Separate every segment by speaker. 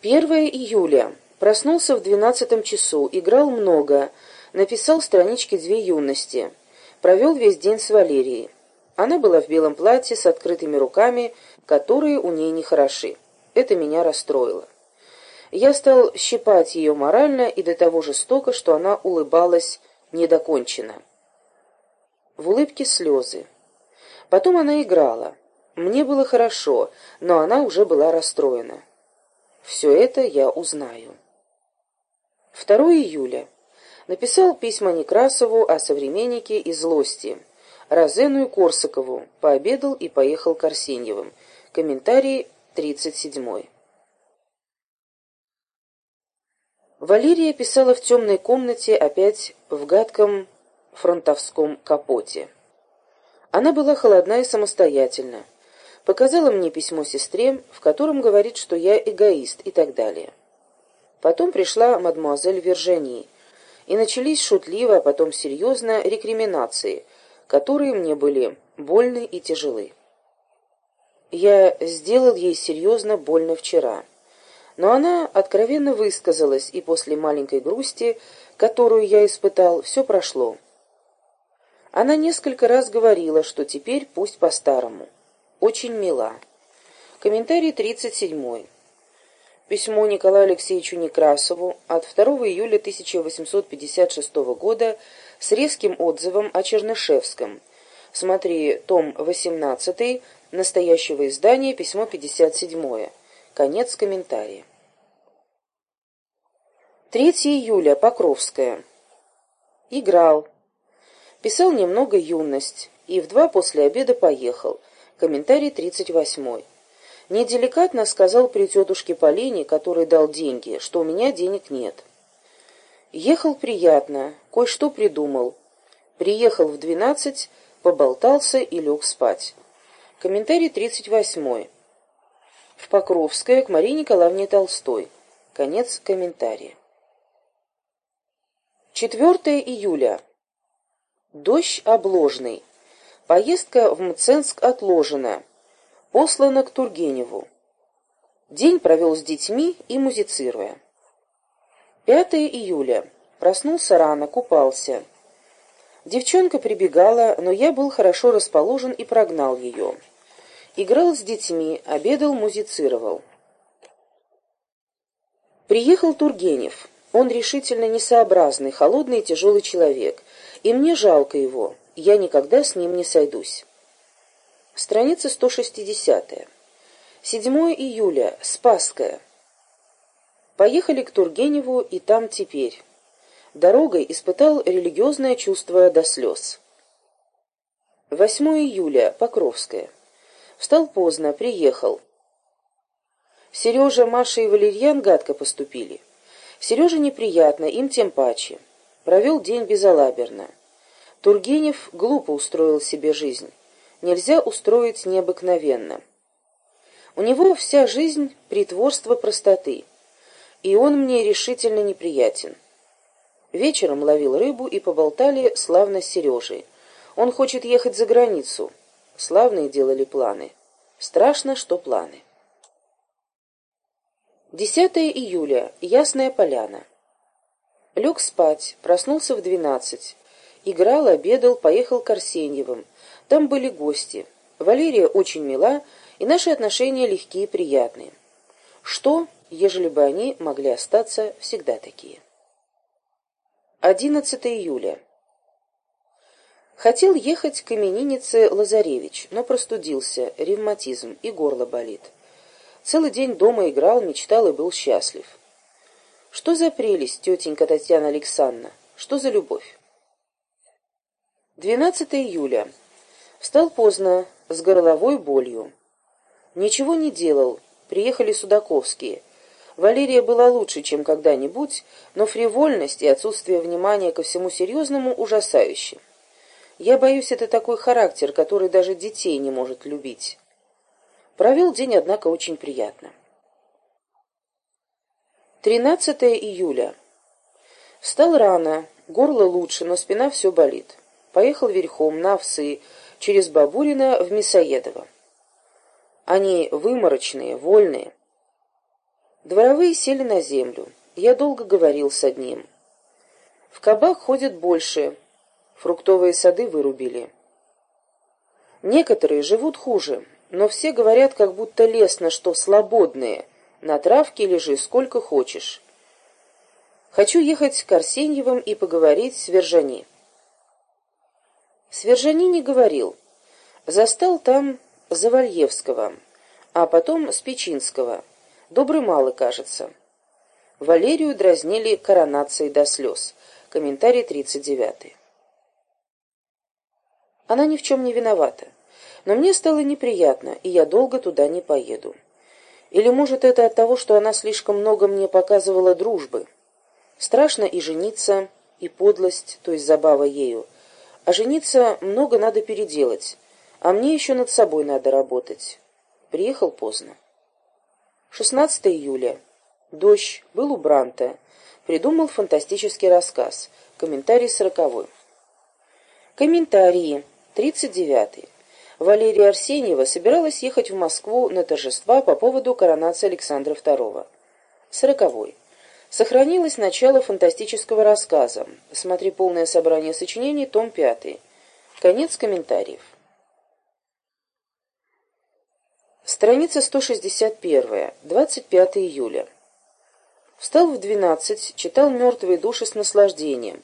Speaker 1: 1 июля. Проснулся в двенадцатом часу, играл много, написал странички две юности. Провел весь день с Валерией. Она была в белом платье с открытыми руками, которые у ней не хороши. Это меня расстроило. Я стал щипать ее морально и до того жестоко, что она улыбалась недоконченно. В улыбке слезы. Потом она играла. Мне было хорошо, но она уже была расстроена. Все это я узнаю. 2 июля. Написал письма Некрасову о современнике и злости. Розену и Корсакову. Пообедал и поехал к Арсеньевым. Комментарий 37. Валерия писала в темной комнате опять в гадком фронтовском капоте. Она была холодна и самостоятельна. Показала мне письмо сестре, в котором говорит, что я эгоист и так далее. Потом пришла мадемуазель Вержани, и начались шутливо, а потом серьезно рекриминации, которые мне были больны и тяжелы. Я сделал ей серьезно больно вчера. Но она откровенно высказалась, и после маленькой грусти, которую я испытал, все прошло. Она несколько раз говорила, что теперь пусть по-старому. Очень мила. Комментарий 37. Письмо Николаю Алексеевичу Некрасову от 2 июля 1856 года с резким отзывом о Чернышевском. Смотри том 18 настоящего издания, письмо 57. Конец комментария. 3 июля. Покровская. Играл. Писал немного «Юность» и в два после обеда поехал. Комментарий 38. Неделикатно сказал при тетушке Полине, который дал деньги, что у меня денег нет. Ехал приятно, кое-что придумал. Приехал в двенадцать, поболтался и лег спать. Комментарий 38. В Покровское к Марии Николаевне Толстой. Конец комментария. 4 июля. Дождь обложный. Поездка в Мценск отложена. Послана к Тургеневу. День провел с детьми и музицируя. 5 июля. Проснулся рано, купался. Девчонка прибегала, но я был хорошо расположен и прогнал ее. Играл с детьми, обедал, музицировал. Приехал Тургенев. Он решительно несообразный, холодный и тяжелый человек, и мне жалко его я никогда с ним не сойдусь. Страница 160. 7 июля. Спасская. Поехали к Тургеневу, и там теперь. Дорогой испытал религиозное чувство до слез. 8 июля. Покровская. Встал поздно, приехал. Сережа, Маша и Валерьян гадко поступили. Сереже неприятно, им тем паче. Провел день безалаберно. Тургенев глупо устроил себе жизнь. Нельзя устроить необыкновенно. У него вся жизнь — притворство простоты, и он мне решительно неприятен. Вечером ловил рыбу и поболтали славно с Сережей. Он хочет ехать за границу. Славные делали планы. Страшно, что планы. 10 июля. Ясная поляна. Лег спать, проснулся в двенадцать. Играл, обедал, поехал к Арсеньевым. Там были гости. Валерия очень мила, и наши отношения легкие и приятные. Что, ежели бы они могли остаться всегда такие? 11 июля. Хотел ехать к имениннице Лазаревич, но простудился, ревматизм и горло болит. Целый день дома играл, мечтал и был счастлив. Что за прелесть, тетенька Татьяна Александровна? Что за любовь? 12 июля. Встал поздно, с горловой болью. Ничего не делал, приехали Судаковские. Валерия была лучше, чем когда-нибудь, но фривольность и отсутствие внимания ко всему серьезному ужасающе. Я боюсь, это такой характер, который даже детей не может любить. Провел день, однако, очень приятно. 13 июля. Встал рано, горло лучше, но спина все болит поехал верхом на овсы через Бабурина в Мясоедово. Они выморочные, вольные. Дворовые сели на землю. Я долго говорил с одним. В кабак ходят больше. Фруктовые сады вырубили. Некоторые живут хуже, но все говорят, как будто лестно, что свободные. На травке лежи сколько хочешь. Хочу ехать к Арсеньевым и поговорить с Вержани. С Вержани не говорил. Застал там Завальевского, а потом Спичинского. Добрый малый, кажется. Валерию дразнили коронацией до слез. Комментарий 39. Она ни в чем не виновата. Но мне стало неприятно, и я долго туда не поеду. Или, может, это от того, что она слишком много мне показывала дружбы. Страшно и жениться, и подлость, то есть забава ею. А жениться много надо переделать, а мне еще над собой надо работать. Приехал поздно. 16 июля. Дождь. Был у Бранта. Придумал фантастический рассказ. Комментарий сороковой. Комментарии. 39. Валерия Арсеньева собиралась ехать в Москву на торжества по поводу коронации Александра II. Сороковой. Сохранилось начало фантастического рассказа. Смотри полное собрание сочинений, том 5. Конец комментариев. Страница 161. 25 июля. Встал в 12, читал «Мертвые души» с наслаждением.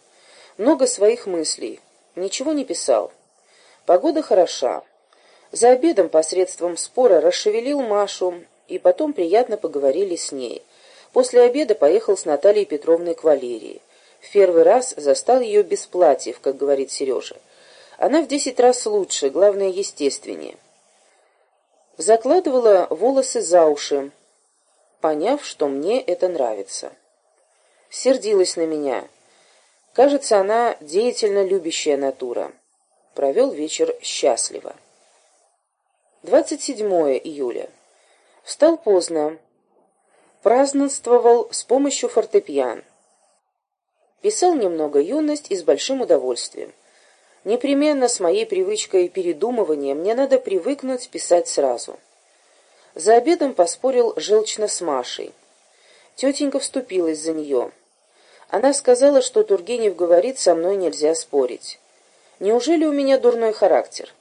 Speaker 1: Много своих мыслей. Ничего не писал. Погода хороша. За обедом посредством спора расшевелил Машу, и потом приятно поговорили с ней. После обеда поехал с Натальей Петровной к Валерии. В первый раз застал ее без платьев, как говорит Сережа. Она в десять раз лучше, главное, естественнее. Закладывала волосы за уши, поняв, что мне это нравится. Сердилась на меня. Кажется, она деятельно любящая натура. Провел вечер счастливо. 27 июля. Встал поздно. Празднествовал с помощью фортепиан. Писал немного юность и с большим удовольствием. Непременно с моей привычкой передумывания мне надо привыкнуть писать сразу. За обедом поспорил желчно с Машей. Тетенька вступилась за нее. Она сказала, что Тургенев говорит, со мной нельзя спорить. Неужели у меня дурной характер?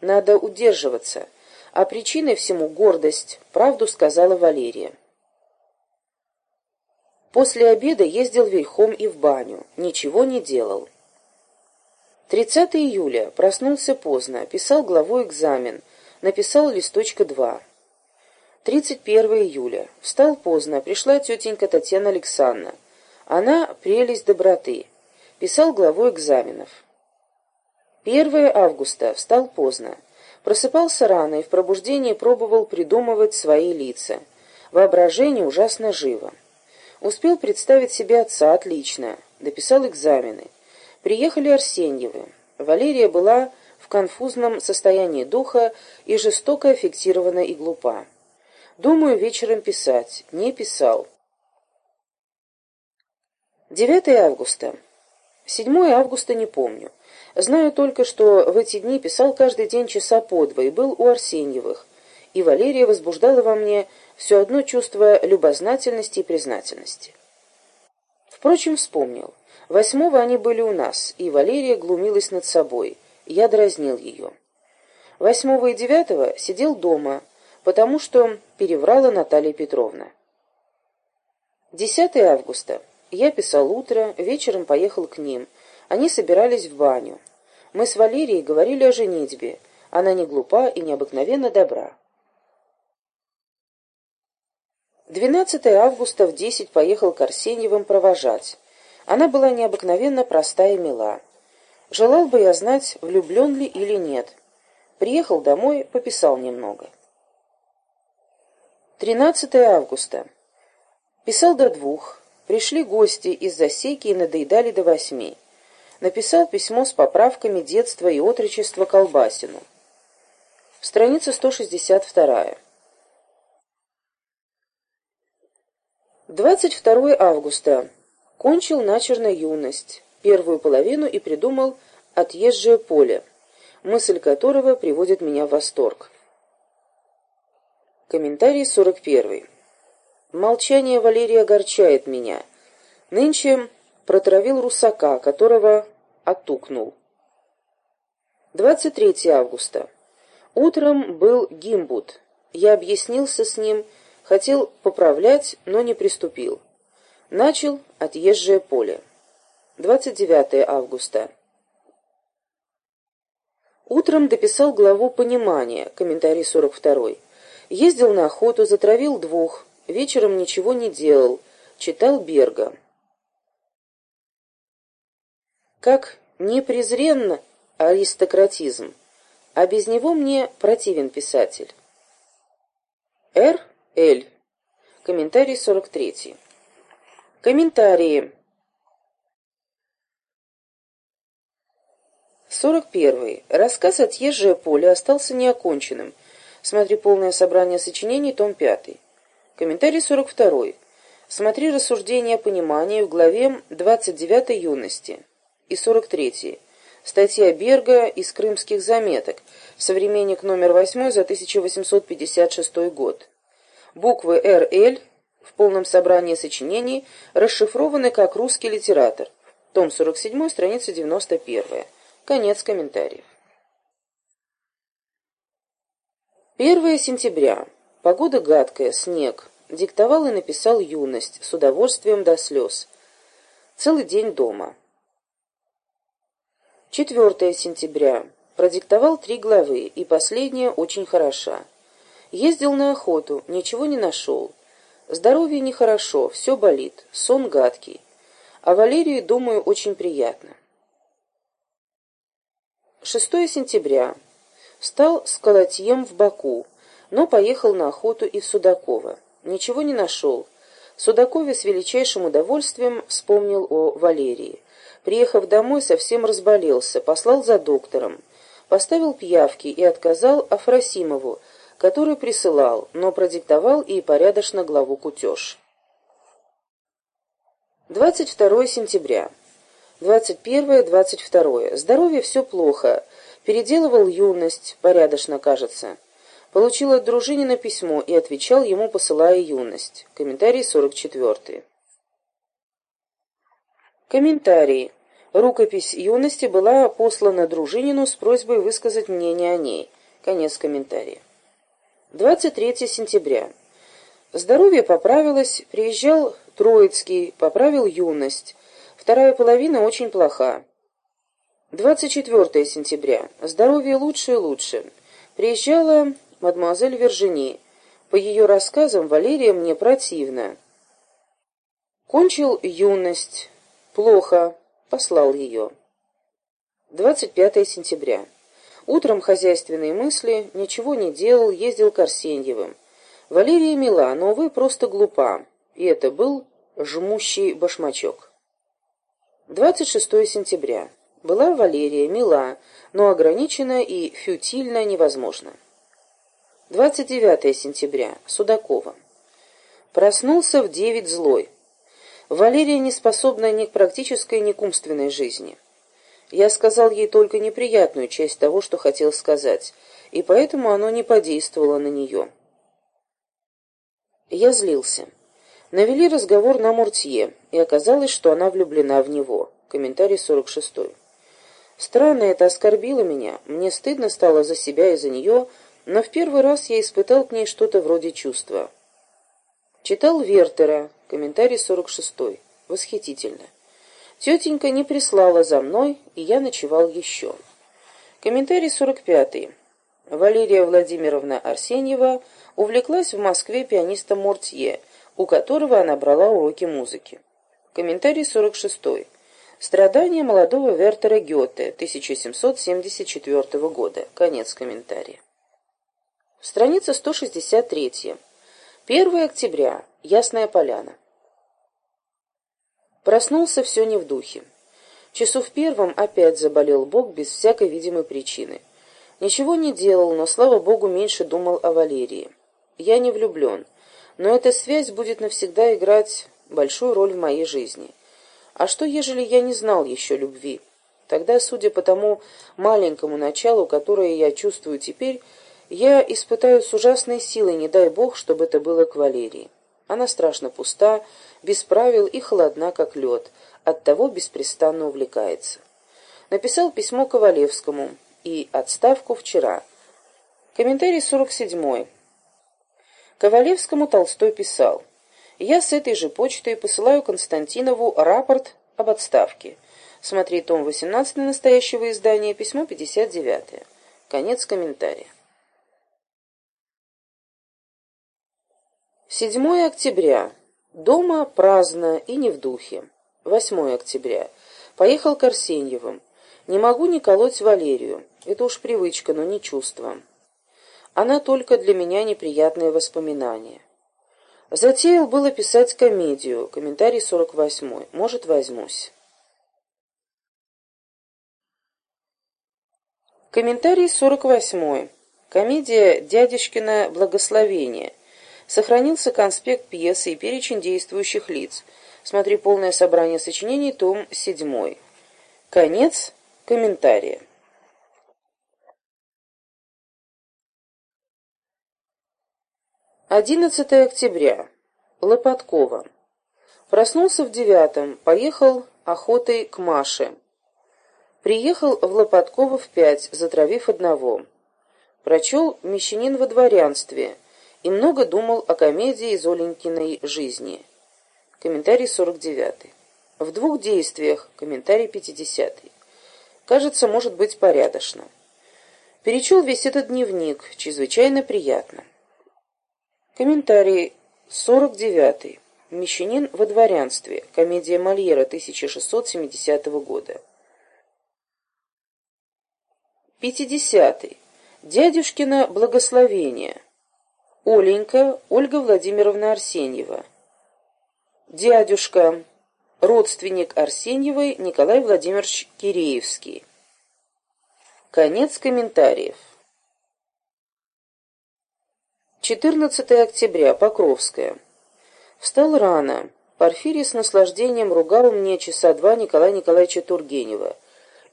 Speaker 1: Надо удерживаться. А причиной всему гордость, правду сказала Валерия. После обеда ездил верхом и в баню. Ничего не делал. 30 июля. Проснулся поздно. Писал главу экзамен. Написал листочка 2. 31 июля. Встал поздно. Пришла тетенька Татьяна Александровна. Она прелесть доброты. Писал главу экзаменов. 1 августа. Встал поздно. Просыпался рано и в пробуждении пробовал придумывать свои лица. Воображение ужасно живо. Успел представить себе отца отлично. Дописал экзамены. Приехали Арсеньевы. Валерия была в конфузном состоянии духа и жестоко аффектирована и глупа. Думаю, вечером писать. Не писал. 9 августа. 7 августа не помню. Знаю только, что в эти дни писал каждый день часа по два и был у Арсеньевых, и Валерия возбуждала во мне все одно чувство любознательности и признательности. Впрочем, вспомнил. Восьмого они были у нас, и Валерия глумилась над собой. Я дразнил ее. Восьмого и девятого сидел дома, потому что переврала Наталья Петровна. 10 августа. Я писал утро, вечером поехал к ним. Они собирались в баню. Мы с Валерией говорили о женитьбе. Она не глупа и необыкновенно добра. 12 августа в 10 поехал к Арсеньевым провожать. Она была необыкновенно проста и мила. Желал бы я знать, влюблен ли или нет. Приехал домой, пописал немного. 13 августа. Писал до двух. Пришли гости из засеки и надоедали до восьми. Написал письмо с поправками детства и отрочества Колбасину. Страница 162. 22 августа. Кончил начерно юность, первую половину и придумал «Отъезжее поле», мысль которого приводит меня в восторг. Комментарий 41. Молчание Валерия огорчает меня. Нынче протравил русака, которого отукнул. 23 августа. Утром был гимбут. Я объяснился с ним, хотел поправлять, но не приступил. Начал отъезжее поле. 29 августа. Утром дописал главу «Понимание», комментарий 42. Ездил на охоту, затравил двух, вечером ничего не делал, читал Берга. Как непрезренно аристократизм, а без него мне противен писатель. Р. Л. Комментарий 43. Комментарии. 41. Рассказ «Отъезжее поле» остался неоконченным. Смотри полное собрание сочинений, том 5. Комментарий 42. Смотри рассуждения о понимании в главе 29 юности. И 43. Статья Берга из крымских заметок. Современник номер 8 за 1856 год. Буквы РЛ в полном собрании сочинений расшифрованы как русский литератор. Том 47, страница 91. Конец комментариев. 1 сентября. Погода гадкая, снег. Диктовал и написал юность, с удовольствием до слез. Целый день дома. 4 сентября. Продиктовал три главы, и последняя очень хороша. Ездил на охоту, ничего не нашел. Здоровье нехорошо, все болит, сон гадкий. А Валерии, думаю, очень приятно. 6 сентября. Встал с колотьем в Баку, но поехал на охоту и в Судаково. Ничего не нашел. Судакове с величайшим удовольствием вспомнил о Валерии. Приехав домой, совсем разболелся, послал за доктором. Поставил пиявки и отказал Афросимову, который присылал, но продиктовал и порядочно главу кутеж. 22 сентября. 21-22. Здоровье все плохо. Переделывал юность, порядочно кажется. Получил от Дружинина письмо и отвечал ему, посылая юность. Комментарий 44. Комментарий. Рукопись юности была послана Дружинину с просьбой высказать мнение о ней. Конец комментария. 23 сентября. Здоровье поправилось, приезжал Троицкий, поправил юность. Вторая половина очень плоха. 24 сентября. Здоровье лучше и лучше. Приезжала мадемуазель Вержини. По ее рассказам Валерия мне противна. Кончил юность. Плохо. Послал ее. 25 сентября. Утром хозяйственные мысли, ничего не делал, ездил к Арсеньевым. Валерия мила, но, увы, просто глупа. И это был жмущий башмачок. 26 сентября. Была Валерия мила, но ограничена и фютильно невозможно. 29 сентября. Судакова. Проснулся в девять злой. Валерия не способна ни к практической, ни к умственной жизни. Я сказал ей только неприятную часть того, что хотел сказать, и поэтому оно не подействовало на нее. Я злился. Навели разговор на Муртье, и оказалось, что она влюблена в него. Комментарий 46. Странно это оскорбило меня, мне стыдно стало за себя и за нее, но в первый раз я испытал к ней что-то вроде чувства. Читал Вертера, комментарий 46. Восхитительно. Тетенька не прислала за мной, и я ночевал еще. Комментарий 45. Валерия Владимировна Арсеньева увлеклась в Москве пианистом Мортье, у которого она брала уроки музыки. Комментарий 46. Страдания молодого Вертера Гёте, 1774 года. Конец комментария. Страница 163. 1 октября. Ясная поляна. Проснулся все не в духе. Часу в первом опять заболел Бог без всякой видимой причины. Ничего не делал, но, слава Богу, меньше думал о Валерии. Я не влюблен, но эта связь будет навсегда играть большую роль в моей жизни. А что, ежели я не знал еще любви? Тогда, судя по тому маленькому началу, которое я чувствую теперь, я испытаю с ужасной силой, не дай Бог, чтобы это было к Валерии. Она страшно пуста, без правил и холодна, как лед, оттого беспрестанно увлекается. Написал письмо Ковалевскому и отставку вчера. Комментарий 47. Ковалевскому Толстой писал. «Я с этой же почтой посылаю Константинову рапорт об отставке. Смотри том 18 настоящего издания, письмо 59. Конец комментария. 7 октября. Дома праздно и не в духе. 8 октября. Поехал к Арсеньевым. Не могу не колоть Валерию. Это уж привычка, но не чувство. Она только для меня неприятное воспоминание. Затеял было писать комедию. Комментарий 48. Может, возьмусь. Комментарий 48. Комедия «Дядюшкино благословение». Сохранился конспект пьесы и перечень действующих лиц. Смотри полное собрание сочинений, том 7. Конец комментария. Одиннадцатое октября. Лопаткова. Проснулся в девятом, поехал охотой к Маше. Приехал в Лопатково в пять, затравив одного. Прочел «Мещанин во дворянстве» и много думал о комедии Золенькиной жизни. Комментарий 49. В двух действиях. Комментарий 50. Кажется, может быть порядочно. Перечел весь этот дневник. Чрезвычайно приятно. Комментарий 49. Мещанин во дворянстве. Комедия Мольера 1670 года. 50. Дядюшкино благословение. Оленька Ольга Владимировна Арсеньева. Дядюшка, родственник Арсеньевой Николай Владимирович Киреевский. Конец комментариев. 14 октября. Покровская. Встал рано. Порфирий с наслаждением ругал мне часа два Николая Николаевича Тургенева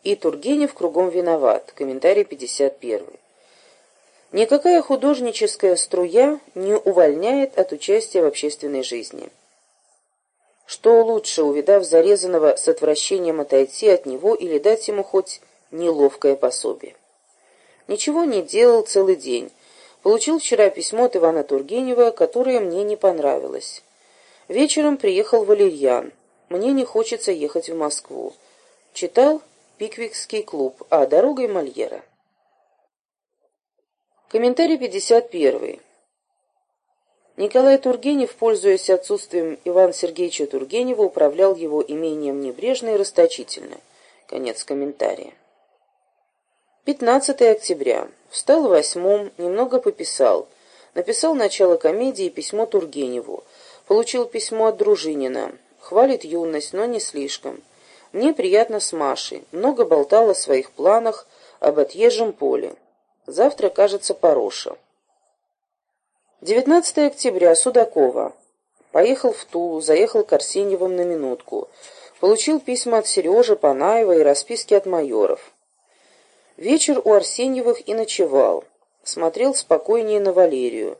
Speaker 1: и Тургенев кругом виноват. Комментарий 51. Никакая художническая струя не увольняет от участия в общественной жизни. Что лучше, увидав зарезанного с отвращением отойти от него или дать ему хоть неловкое пособие? Ничего не делал целый день. Получил вчера письмо от Ивана Тургенева, которое мне не понравилось. Вечером приехал Валерьян. Мне не хочется ехать в Москву. Читал Пиквикский клуб, а дорогой Мольера. Комментарий 51. Николай Тургенев, пользуясь отсутствием Ивана Сергеевича Тургенева, управлял его имением небрежно и расточительно. Конец комментария. 15 октября. Встал восьмом, немного пописал. Написал начало комедии и письмо Тургеневу. Получил письмо от Дружинина. Хвалит юность, но не слишком. Мне приятно с Машей. Много болтал о своих планах, об отъезжем поле. Завтра, кажется, Пороша. 19 октября. Судакова. Поехал в Тулу, заехал к Арсеньевым на минутку. Получил письма от Сережи, Панаева и расписки от майоров. Вечер у Арсеньевых и ночевал. Смотрел спокойнее на Валерию.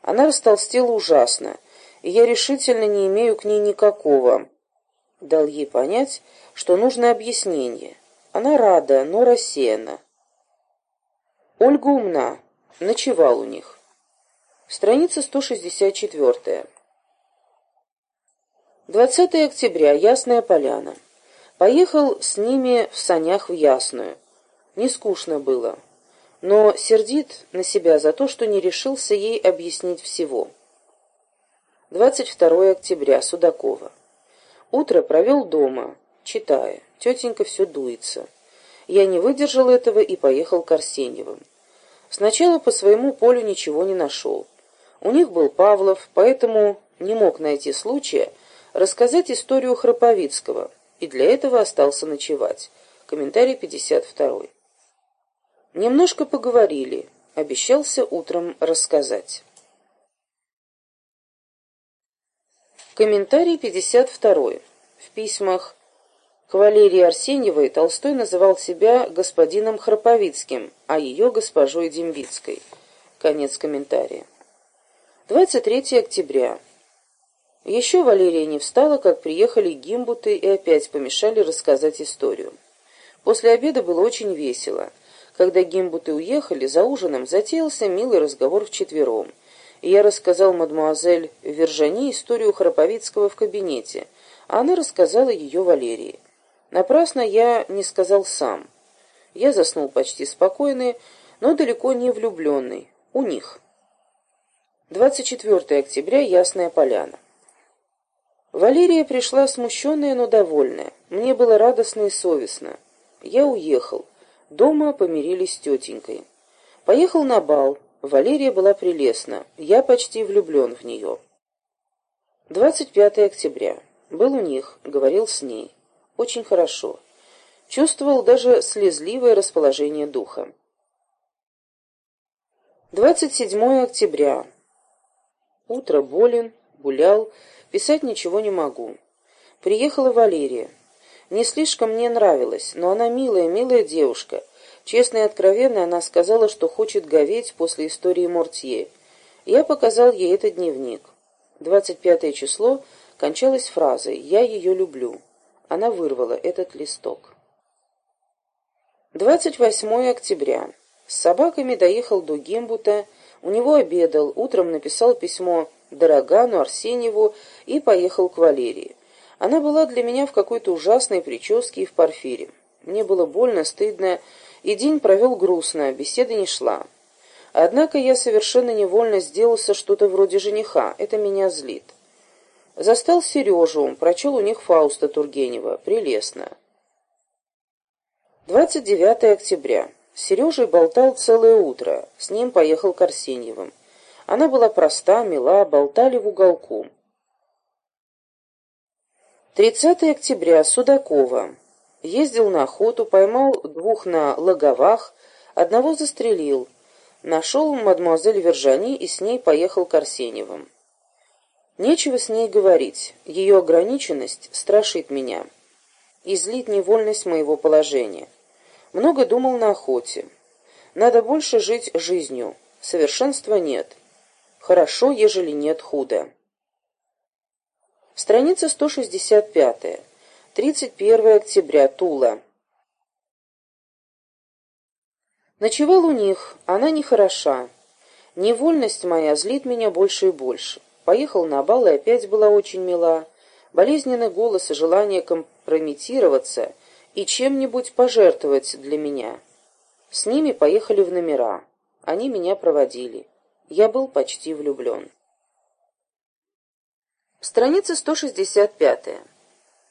Speaker 1: Она растолстела ужасно, и я решительно не имею к ней никакого. Дал ей понять, что нужно объяснение. Она рада, но рассеяна. Ольга умна. Ночевал у них. Страница 164. 20 октября. Ясная поляна. Поехал с ними в санях в Ясную. Не скучно было. Но сердит на себя за то, что не решился ей объяснить всего. 22 октября. Судакова. Утро провел дома читая. Тетенька все дуется. Я не выдержал этого и поехал к Арсеньевым. Сначала по своему полю ничего не нашел. У них был Павлов, поэтому не мог найти случая рассказать историю Храповицкого, и для этого остался ночевать. Комментарий 52. Немножко поговорили, обещался утром рассказать. Комментарий 52. В письмах к Валерии Арсеньевой Толстой называл себя господином Храповицким, а ее госпожой Дембицкой. Конец комментария. 23 октября. Еще Валерия не встала, как приехали гимбуты и опять помешали рассказать историю. После обеда было очень весело. Когда гимбуты уехали, за ужином затеялся милый разговор вчетвером. И я рассказал мадмуазель Вержани историю Храповицкого в кабинете, а она рассказала ее Валерии. Напрасно я не сказал сам. Я заснул почти спокойный, но далеко не влюбленный. У них. 24 октября. Ясная поляна. Валерия пришла смущенная, но довольная. Мне было радостно и совестно. Я уехал. Дома помирились с тетенькой. Поехал на бал. Валерия была прелестна. Я почти влюблен в нее. 25 октября. Был у них, говорил с ней. Очень хорошо. Чувствовал даже слезливое расположение духа. 27 октября. Утро болен, гулял, писать ничего не могу. Приехала Валерия. Не слишком мне нравилась, но она милая, милая девушка. Честно и откровенно она сказала, что хочет говеть после истории Мортье. Я показал ей этот дневник. 25 число кончалось фразой «Я ее люблю». Она вырвала этот листок. 28 октября. С собаками доехал до Гембута, у него обедал, утром написал письмо Дорогану, Арсеньеву и поехал к Валерии. Она была для меня в какой-то ужасной прическе и в парфире. Мне было больно, стыдно, и день провел грустно, беседа не шла. Однако я совершенно невольно сделался что-то вроде жениха, это меня злит. Застал Сережу, прочел у них Фауста Тургенева. Прелестно. 29 октября. С болтал целое утро. С ним поехал к Арсеньевым. Она была проста, мила, болтали в уголку. 30 октября. Судакова. Ездил на охоту, поймал двух на логовах, одного застрелил. Нашел мадемуазель Вержани и с ней поехал к Арсеньевым. Нечего с ней говорить, ее ограниченность страшит меня. Излит невольность моего положения. Много думал на охоте. Надо больше жить жизнью. Совершенства нет. Хорошо, ежели нет худо. Страница 165. 31 октября. Тула. Ночевал у них, она нехороша. Невольность моя злит меня больше и больше. Поехал на бал и опять была очень мила. Болезненный голос и желание компрометироваться и чем-нибудь пожертвовать для меня. С ними поехали в номера. Они меня проводили. Я был почти влюблен. Страница 165.